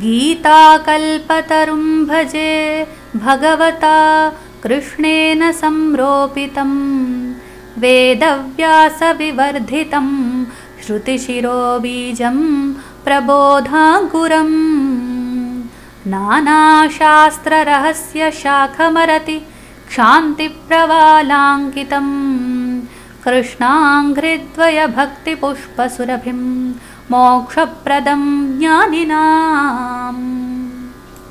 गीताकल्पतरुं भजे भगवता कृष्णेन संरोपितं वेदव्यासविवर्धितं श्रुतिशिरोबीजं प्रबोधाङ्कुरम्। नानाशास्त्ररहस्यशाखमरति क्षान्तिप्रवालाङ्कितं कृष्णाङ्घ्रिद्वयभक्तिपुष्पसुरभिं मोक्षप्रदं ज्ञानिनाम्